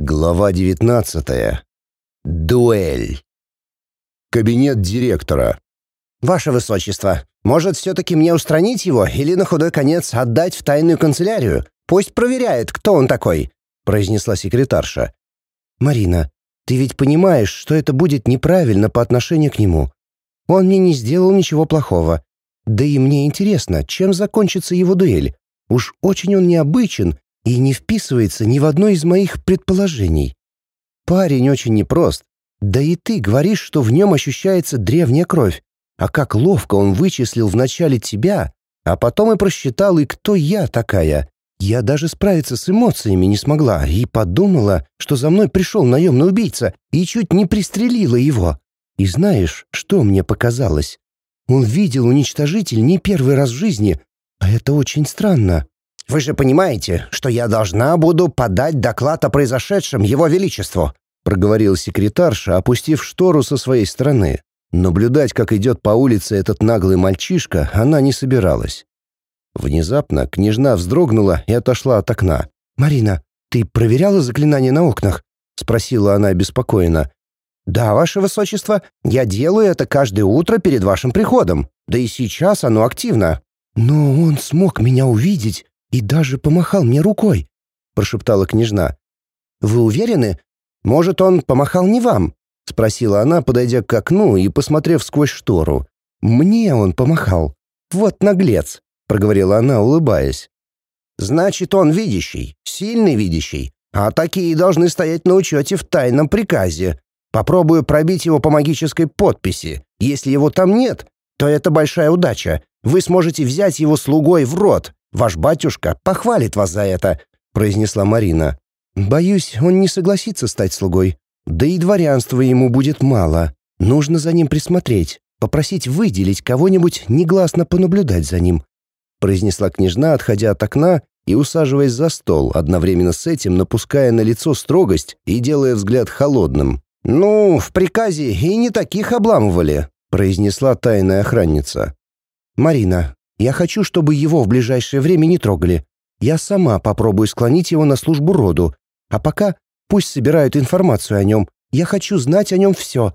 Глава 19. Дуэль. Кабинет директора. «Ваше Высочество, может, все-таки мне устранить его или на худой конец отдать в тайную канцелярию? Пусть проверяет, кто он такой», — произнесла секретарша. «Марина, ты ведь понимаешь, что это будет неправильно по отношению к нему. Он мне не сделал ничего плохого. Да и мне интересно, чем закончится его дуэль. Уж очень он необычен и не вписывается ни в одно из моих предположений. Парень очень непрост. Да и ты говоришь, что в нем ощущается древняя кровь. А как ловко он вычислил вначале тебя, а потом и просчитал, и кто я такая. Я даже справиться с эмоциями не смогла и подумала, что за мной пришел наемный убийца и чуть не пристрелила его. И знаешь, что мне показалось? Он видел уничтожитель не первый раз в жизни, а это очень странно. Вы же понимаете, что я должна буду подать доклад о произошедшем Его Величеству», проговорил секретарша, опустив штору со своей стороны. Наблюдать, как идет по улице этот наглый мальчишка, она не собиралась. Внезапно княжна вздрогнула и отошла от окна. «Марина, ты проверяла заклинание на окнах?» — спросила она обеспокоенно. «Да, ваше высочество, я делаю это каждое утро перед вашим приходом. Да и сейчас оно активно». «Но он смог меня увидеть и даже помахал мне рукой», — прошептала княжна. «Вы уверены? Может, он помахал не вам?» — спросила она, подойдя к окну и посмотрев сквозь штору. «Мне он помахал. Вот наглец», — проговорила она, улыбаясь. «Значит, он видящий, сильный видящий, а такие должны стоять на учете в тайном приказе. Попробую пробить его по магической подписи. Если его там нет, то это большая удача. Вы сможете взять его слугой в рот, Ваш батюшка похвалит вас за это», — произнесла Марина. «Боюсь, он не согласится стать слугой. Да и дворянства ему будет мало. Нужно за ним присмотреть, попросить выделить кого-нибудь негласно понаблюдать за ним», — произнесла княжна, отходя от окна и усаживаясь за стол, одновременно с этим напуская на лицо строгость и делая взгляд холодным. «Ну, в приказе и не таких обламывали», — произнесла тайная охранница. «Марина, я хочу, чтобы его в ближайшее время не трогали. Я сама попробую склонить его на службу роду. А пока пусть собирают информацию о нем. Я хочу знать о нем все.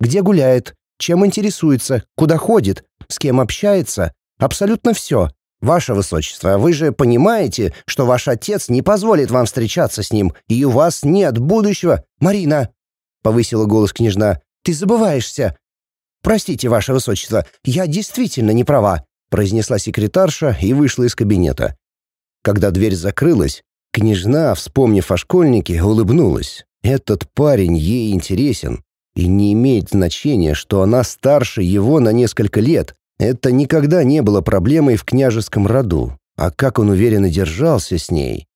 Где гуляет, чем интересуется, куда ходит, с кем общается. Абсолютно все. Ваше Высочество, вы же понимаете, что ваш отец не позволит вам встречаться с ним, и у вас нет будущего. Марина, — повысила голос княжна, — ты забываешься. Простите, Ваше Высочество, я действительно не права произнесла секретарша и вышла из кабинета. Когда дверь закрылась, княжна, вспомнив о школьнике, улыбнулась. Этот парень ей интересен, и не имеет значения, что она старше его на несколько лет. Это никогда не было проблемой в княжеском роду. А как он уверенно держался с ней.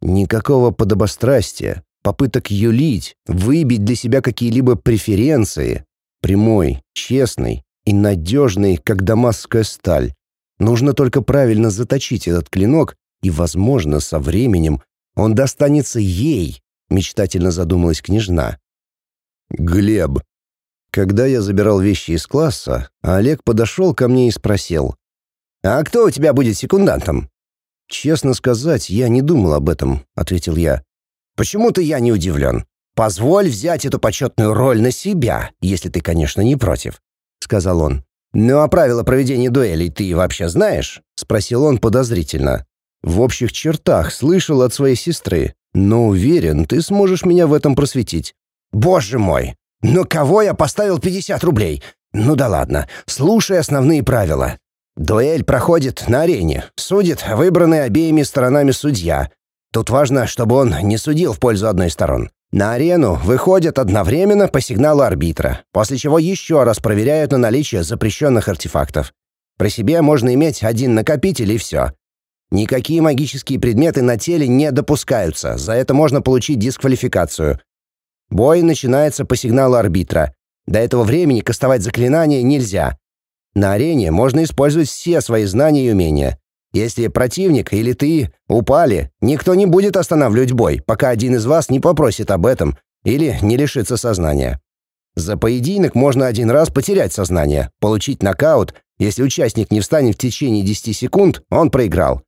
Никакого подобострастия, попыток юлить, выбить для себя какие-либо преференции. Прямой, честный, и надежный, как дамасская сталь. Нужно только правильно заточить этот клинок, и, возможно, со временем он достанется ей, мечтательно задумалась княжна. Глеб. Когда я забирал вещи из класса, Олег подошел ко мне и спросил. «А кто у тебя будет секундантом?» «Честно сказать, я не думал об этом», — ответил я. «Почему-то я не удивлен. Позволь взять эту почетную роль на себя, если ты, конечно, не против сказал он. «Ну а правила проведения дуэлей ты вообще знаешь?» — спросил он подозрительно. «В общих чертах слышал от своей сестры, но уверен, ты сможешь меня в этом просветить». «Боже мой! Ну кого я поставил 50 рублей? Ну да ладно, слушай основные правила. Дуэль проходит на арене, судит выбранный обеими сторонами судья. Тут важно, чтобы он не судил в пользу одной из сторон. На арену выходят одновременно по сигналу арбитра, после чего еще раз проверяют на наличие запрещенных артефактов. При себе можно иметь один накопитель и все. Никакие магические предметы на теле не допускаются, за это можно получить дисквалификацию. Бой начинается по сигналу арбитра. До этого времени кастовать заклинания нельзя. На арене можно использовать все свои знания и умения. Если противник или ты упали, никто не будет останавливать бой, пока один из вас не попросит об этом или не лишится сознания. За поединок можно один раз потерять сознание, получить нокаут. Если участник не встанет в течение 10 секунд, он проиграл.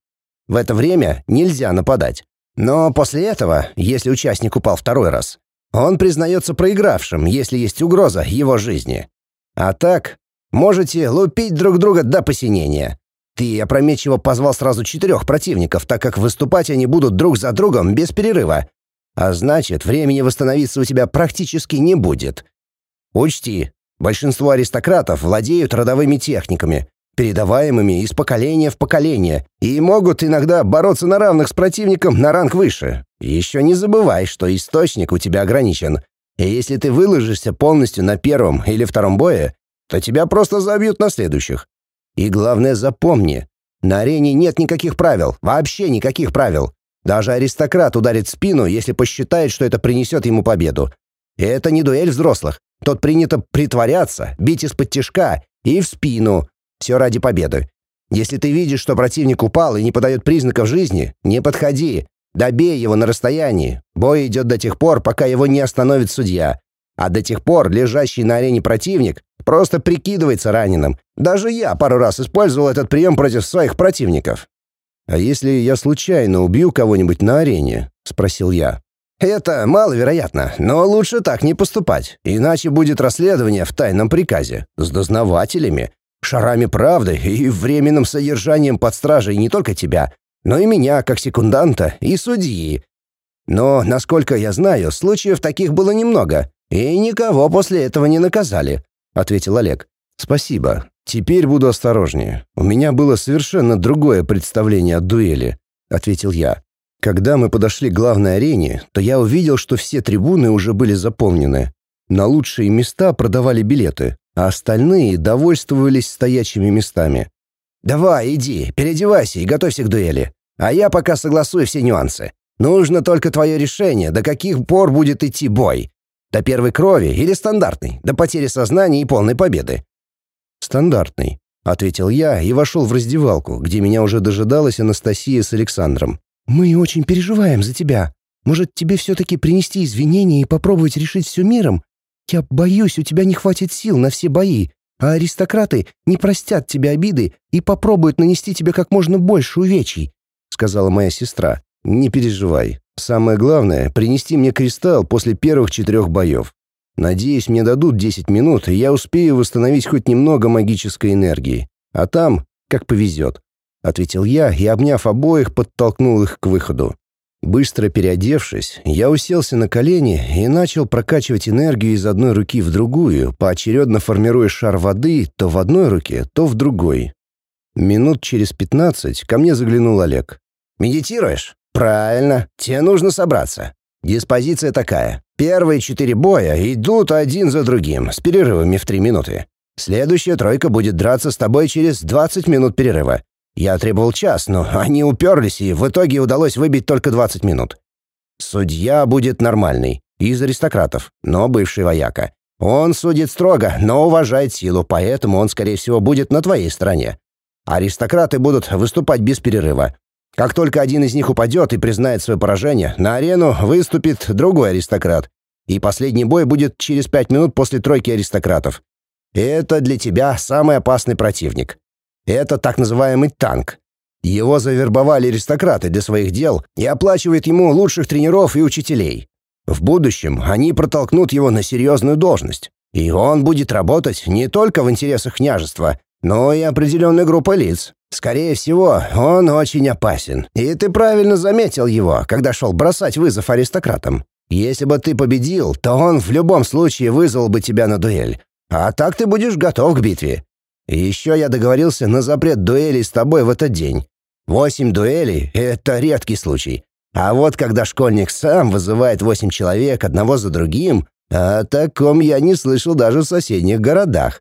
В это время нельзя нападать. Но после этого, если участник упал второй раз, он признается проигравшим, если есть угроза его жизни. А так, можете лупить друг друга до посинения. Ты опрометчиво позвал сразу четырех противников, так как выступать они будут друг за другом без перерыва. А значит, времени восстановиться у тебя практически не будет. Учти, большинство аристократов владеют родовыми техниками, передаваемыми из поколения в поколение, и могут иногда бороться на равных с противником на ранг выше. Еще не забывай, что источник у тебя ограничен. И если ты выложишься полностью на первом или втором бое, то тебя просто забьют на следующих. И главное запомни, на арене нет никаких правил, вообще никаких правил. Даже аристократ ударит спину, если посчитает, что это принесет ему победу. И это не дуэль взрослых. Тут принято притворяться, бить из-под тишка и в спину, все ради победы. Если ты видишь, что противник упал и не подает признаков жизни, не подходи. Добей его на расстоянии. Бой идет до тех пор, пока его не остановит судья. А до тех пор лежащий на арене противник просто прикидывается раненым. Даже я пару раз использовал этот прием против своих противников. «А если я случайно убью кого-нибудь на арене?» — спросил я. «Это маловероятно, но лучше так не поступать, иначе будет расследование в тайном приказе с дознавателями, шарами правды и временным содержанием под стражей не только тебя, но и меня, как секунданта и судьи. Но, насколько я знаю, случаев таких было немного, и никого после этого не наказали», — ответил Олег. «Спасибо. Теперь буду осторожнее. У меня было совершенно другое представление о дуэли», — ответил я. Когда мы подошли к главной арене, то я увидел, что все трибуны уже были заполнены. На лучшие места продавали билеты, а остальные довольствовались стоячими местами. «Давай, иди, переодевайся и готовься к дуэли. А я пока согласую все нюансы. Нужно только твое решение, до каких пор будет идти бой. До первой крови или стандартный, до потери сознания и полной победы?» «Стандартный», — ответил я и вошел в раздевалку, где меня уже дожидалась Анастасия с Александром. «Мы очень переживаем за тебя. Может, тебе все-таки принести извинения и попробовать решить все миром? Я боюсь, у тебя не хватит сил на все бои, а аристократы не простят тебе обиды и попробуют нанести тебе как можно больше увечий», — сказала моя сестра. «Не переживай. Самое главное — принести мне кристалл после первых четырех боев. Надеюсь, мне дадут 10 минут, и я успею восстановить хоть немного магической энергии. А там, как повезет», — ответил я и, обняв обоих, подтолкнул их к выходу. Быстро переодевшись, я уселся на колени и начал прокачивать энергию из одной руки в другую, поочередно формируя шар воды то в одной руке, то в другой. Минут через пятнадцать ко мне заглянул Олег. «Медитируешь? Правильно, тебе нужно собраться. Диспозиция такая. Первые четыре боя идут один за другим, с перерывами в три минуты. Следующая тройка будет драться с тобой через 20 минут перерыва. Я требовал час, но они уперлись, и в итоге удалось выбить только 20 минут. Судья будет нормальный, из аристократов, но бывший вояка. Он судит строго, но уважает силу, поэтому он, скорее всего, будет на твоей стороне. Аристократы будут выступать без перерыва. Как только один из них упадет и признает свое поражение, на арену выступит другой аристократ. И последний бой будет через пять минут после тройки аристократов. Это для тебя самый опасный противник. Это так называемый танк. Его завербовали аристократы для своих дел и оплачивают ему лучших тренеров и учителей. В будущем они протолкнут его на серьезную должность, и он будет работать не только в интересах княжества, но и определенной группы лиц. Скорее всего, он очень опасен. И ты правильно заметил его, когда шел бросать вызов аристократам. Если бы ты победил, то он в любом случае вызвал бы тебя на дуэль. А так ты будешь готов к битве. Еще я договорился на запрет дуэлей с тобой в этот день. Восемь дуэлей — это редкий случай. А вот когда школьник сам вызывает восемь человек одного за другим, о таком я не слышал даже в соседних городах.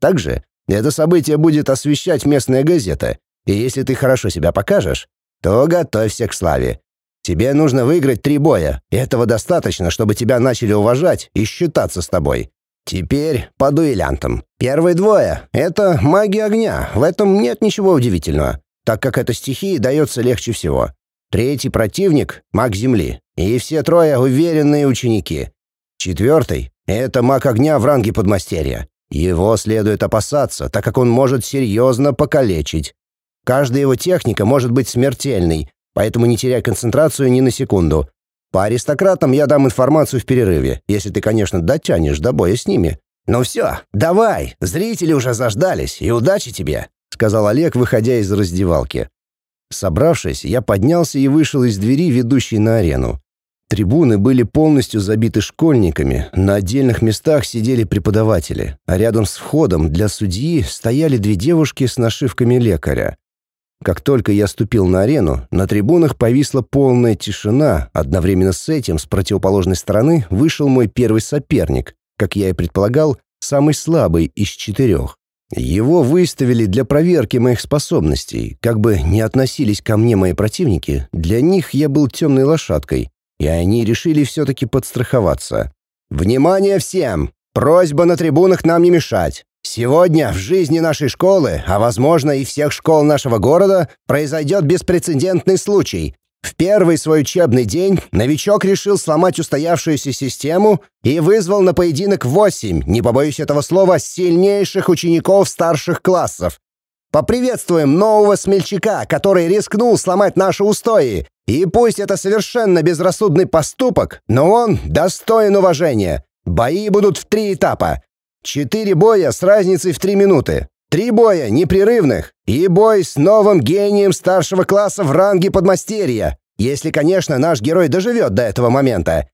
Также это событие будет освещать местная газета, и если ты хорошо себя покажешь, то готовься к славе. Тебе нужно выиграть три боя, этого достаточно, чтобы тебя начали уважать и считаться с тобой. Теперь по дуэлянтам. Первые двое — это маги огня, в этом нет ничего удивительного, так как эта стихия дается легче всего. Третий противник — маг земли, и все трое — уверенные ученики. Четвертый — это маг огня в ранге подмастерья. Его следует опасаться, так как он может серьезно покалечить. Каждая его техника может быть смертельной, поэтому не теряй концентрацию ни на секунду. По аристократам я дам информацию в перерыве, если ты, конечно, дотянешь до боя с ними. Ну все, давай, зрители уже заждались, и удачи тебе», — сказал Олег, выходя из раздевалки. Собравшись, я поднялся и вышел из двери, ведущей на арену. Трибуны были полностью забиты школьниками, на отдельных местах сидели преподаватели, а рядом с входом для судьи стояли две девушки с нашивками лекаря. Как только я ступил на арену, на трибунах повисла полная тишина, одновременно с этим с противоположной стороны вышел мой первый соперник, как я и предполагал, самый слабый из четырех. Его выставили для проверки моих способностей, как бы не относились ко мне мои противники, для них я был темной лошадкой, и они решили все-таки подстраховаться. «Внимание всем! Просьба на трибунах нам не мешать. Сегодня в жизни нашей школы, а возможно и всех школ нашего города, произойдет беспрецедентный случай. В первый свой учебный день новичок решил сломать устоявшуюся систему и вызвал на поединок восемь, не побоюсь этого слова, сильнейших учеников старших классов. Поприветствуем нового смельчака, который рискнул сломать наши устои и пусть это совершенно безрассудный поступок, но он достоин уважения. Бои будут в три этапа. Четыре боя с разницей в три минуты. Три боя непрерывных. И бой с новым гением старшего класса в ранге подмастерья. Если, конечно, наш герой доживет до этого момента.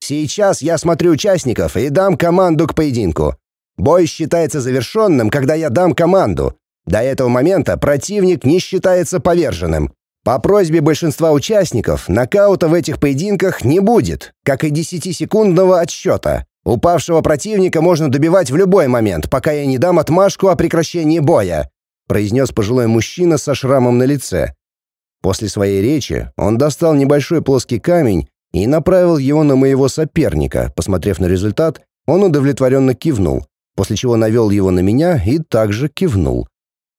Сейчас я смотрю участников и дам команду к поединку. Бой считается завершенным, когда я дам команду. До этого момента противник не считается поверженным. По просьбе большинства участников, нокаута в этих поединках не будет, как и 10-секундного отсчета. Упавшего противника можно добивать в любой момент, пока я не дам отмашку о прекращении боя», произнес пожилой мужчина со шрамом на лице. После своей речи он достал небольшой плоский камень и направил его на моего соперника. Посмотрев на результат, он удовлетворенно кивнул, после чего навел его на меня и также кивнул.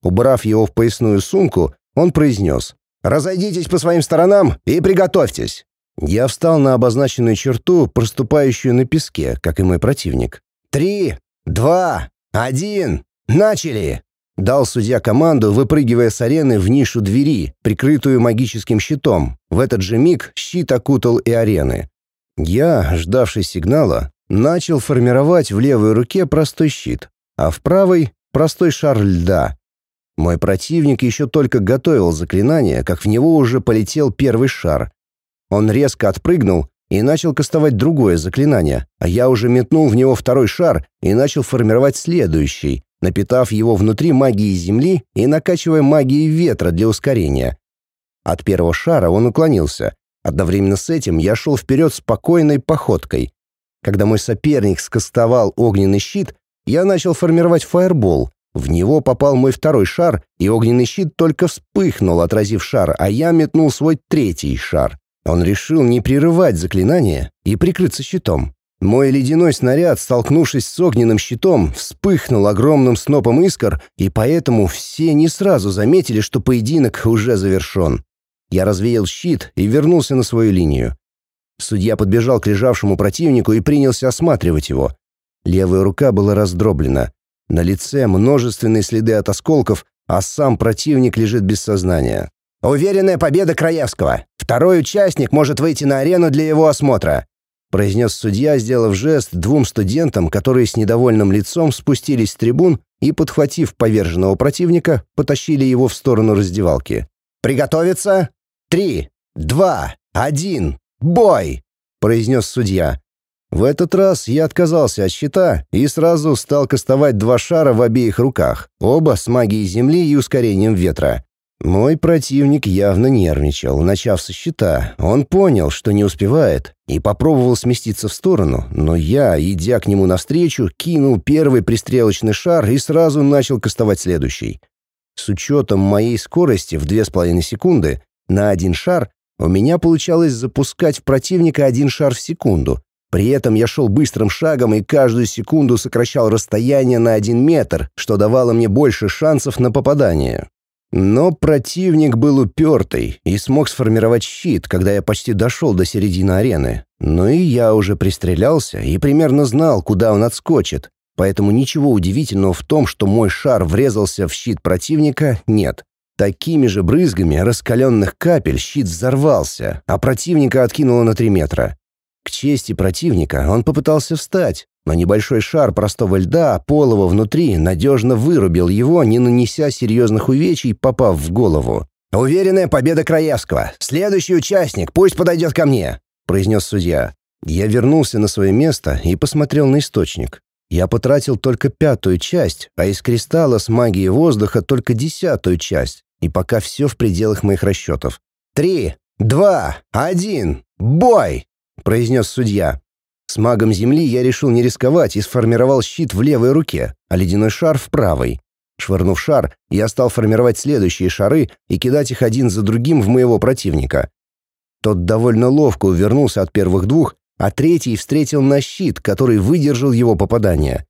Убрав его в поясную сумку, он произнес Разойдитесь по своим сторонам и приготовьтесь!» Я встал на обозначенную черту, проступающую на песке, как и мой противник. «Три, два, один, начали!» Дал судья команду, выпрыгивая с арены в нишу двери, прикрытую магическим щитом. В этот же миг щит окутал и арены. Я, ждавший сигнала, начал формировать в левой руке простой щит, а в правой — простой шар льда. Мой противник еще только готовил заклинание, как в него уже полетел первый шар. Он резко отпрыгнул и начал кастовать другое заклинание, а я уже метнул в него второй шар и начал формировать следующий, напитав его внутри магией земли и накачивая магией ветра для ускорения. От первого шара он уклонился. Одновременно с этим я шел вперед спокойной походкой. Когда мой соперник скастовал огненный щит, я начал формировать фаербол, в него попал мой второй шар, и огненный щит только вспыхнул, отразив шар, а я метнул свой третий шар. Он решил не прерывать заклинание и прикрыться щитом. Мой ледяной снаряд, столкнувшись с огненным щитом, вспыхнул огромным снопом искр, и поэтому все не сразу заметили, что поединок уже завершен. Я развеял щит и вернулся на свою линию. Судья подбежал к лежавшему противнику и принялся осматривать его. Левая рука была раздроблена, на лице множественные следы от осколков, а сам противник лежит без сознания. «Уверенная победа Краевского. Второй участник может выйти на арену для его осмотра», произнес судья, сделав жест двум студентам, которые с недовольным лицом спустились с трибун и, подхватив поверженного противника, потащили его в сторону раздевалки. «Приготовиться! Три, два, один, бой!» произнес судья. В этот раз я отказался от щита и сразу стал кастовать два шара в обеих руках, оба с магией земли и ускорением ветра. Мой противник явно нервничал, начав со щита. Он понял, что не успевает, и попробовал сместиться в сторону, но я, идя к нему навстречу, кинул первый пристрелочный шар и сразу начал кастовать следующий. С учетом моей скорости в 2,5 секунды на один шар у меня получалось запускать в противника один шар в секунду, при этом я шел быстрым шагом и каждую секунду сокращал расстояние на один метр, что давало мне больше шансов на попадание. Но противник был упертый и смог сформировать щит, когда я почти дошел до середины арены. Но и я уже пристрелялся и примерно знал, куда он отскочит. Поэтому ничего удивительного в том, что мой шар врезался в щит противника, нет. Такими же брызгами раскаленных капель щит взорвался, а противника откинуло на три метра. К чести противника он попытался встать, но небольшой шар простого льда, полого внутри, надежно вырубил его, не нанеся серьезных увечий, попав в голову. «Уверенная победа Краевского. Следующий участник пусть подойдет ко мне», — произнес судья. Я вернулся на свое место и посмотрел на источник. Я потратил только пятую часть, а из кристалла с магией воздуха только десятую часть, и пока все в пределах моих расчетов. «Три, два, один, бой!» — произнес судья. С магом земли я решил не рисковать и сформировал щит в левой руке, а ледяной шар в правой. Швырнув шар, я стал формировать следующие шары и кидать их один за другим в моего противника. Тот довольно ловко увернулся от первых двух, а третий встретил на щит, который выдержал его попадание.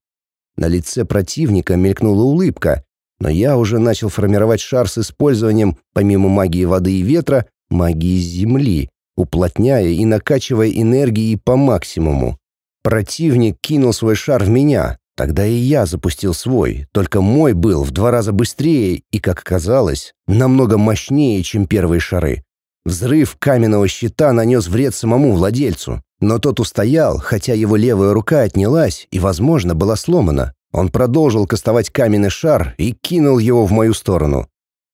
На лице противника мелькнула улыбка, но я уже начал формировать шар с использованием, помимо магии воды и ветра, магии земли, уплотняя и накачивая энергией по максимуму. Противник кинул свой шар в меня, тогда и я запустил свой, только мой был в два раза быстрее и, как оказалось, намного мощнее, чем первые шары. Взрыв каменного щита нанес вред самому владельцу, но тот устоял, хотя его левая рука отнялась и, возможно, была сломана. Он продолжил кастовать каменный шар и кинул его в мою сторону.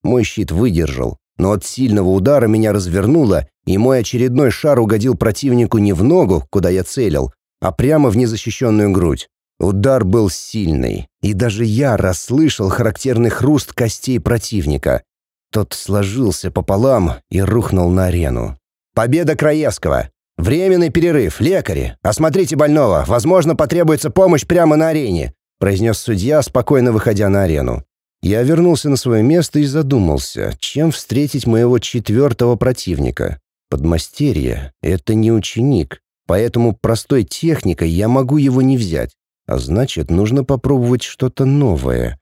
Мой щит выдержал, но от сильного удара меня развернуло, и мой очередной шар угодил противнику не в ногу, куда я целил, а прямо в незащищенную грудь. Удар был сильный, и даже я расслышал характерный хруст костей противника. Тот сложился пополам и рухнул на арену. «Победа Краевского! Временный перерыв, лекари! Осмотрите больного, возможно, потребуется помощь прямо на арене», произнес судья, спокойно выходя на арену. Я вернулся на свое место и задумался, чем встретить моего четвертого противника. Подмастерье — это не ученик, поэтому простой техникой я могу его не взять, а значит, нужно попробовать что-то новое.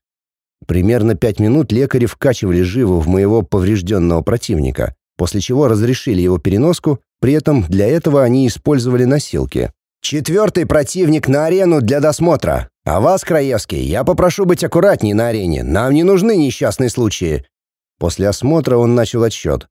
Примерно пять минут лекари вкачивали живу в моего поврежденного противника, после чего разрешили его переноску, при этом для этого они использовали носилки. «Четвертый противник на арену для досмотра. А вас, Краевский, я попрошу быть аккуратнее на арене. Нам не нужны несчастные случаи». После осмотра он начал отсчет.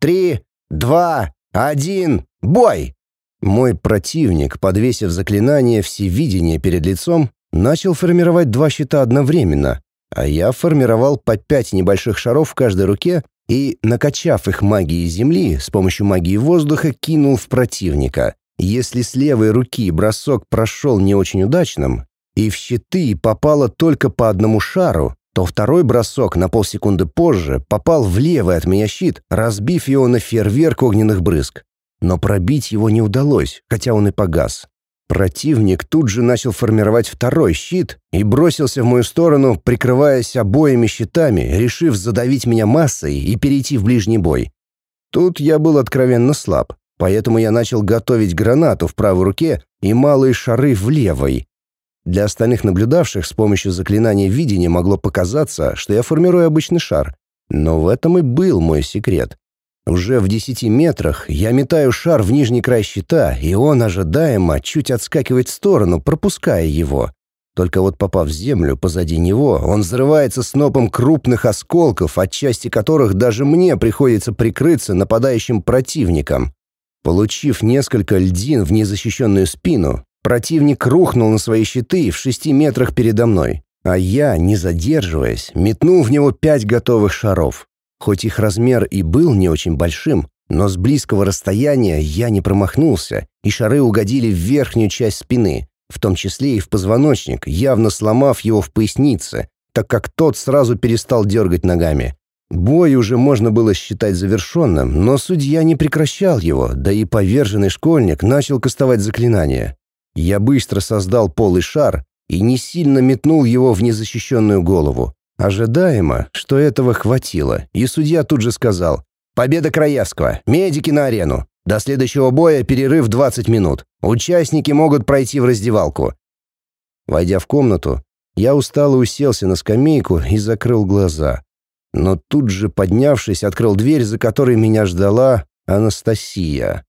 «Три, два, один, бой!» Мой противник, подвесив заклинание всевидения перед лицом, начал формировать два щита одновременно, а я формировал по пять небольших шаров в каждой руке и, накачав их магией земли, с помощью магии воздуха кинул в противника. Если с левой руки бросок прошел не очень удачным, и в щиты попало только по одному шару, то второй бросок на полсекунды позже попал в левый от меня щит, разбив его на фейерверк огненных брызг. Но пробить его не удалось, хотя он и погас. Противник тут же начал формировать второй щит и бросился в мою сторону, прикрываясь обоими щитами, решив задавить меня массой и перейти в ближний бой. Тут я был откровенно слаб, поэтому я начал готовить гранату в правой руке и малые шары в левой. Для остальных наблюдавших с помощью заклинания видения могло показаться, что я формирую обычный шар. Но в этом и был мой секрет. Уже в десяти метрах я метаю шар в нижний край щита, и он ожидаемо чуть отскакивает в сторону, пропуская его. Только вот попав в землю позади него, он взрывается снопом крупных осколков, от части которых даже мне приходится прикрыться нападающим противником. Получив несколько льдин в незащищенную спину, Противник рухнул на свои щиты в шести метрах передо мной, а я, не задерживаясь, метнул в него пять готовых шаров. Хоть их размер и был не очень большим, но с близкого расстояния я не промахнулся, и шары угодили в верхнюю часть спины, в том числе и в позвоночник, явно сломав его в пояснице, так как тот сразу перестал дергать ногами. Бой уже можно было считать завершенным, но судья не прекращал его, да и поверженный школьник начал кастовать заклинания. Я быстро создал полый шар и не сильно метнул его в незащищенную голову. Ожидаемо, что этого хватило, и судья тут же сказал «Победа Краевского! Медики на арену! До следующего боя перерыв 20 минут. Участники могут пройти в раздевалку». Войдя в комнату, я устало уселся на скамейку и закрыл глаза. Но тут же, поднявшись, открыл дверь, за которой меня ждала Анастасия.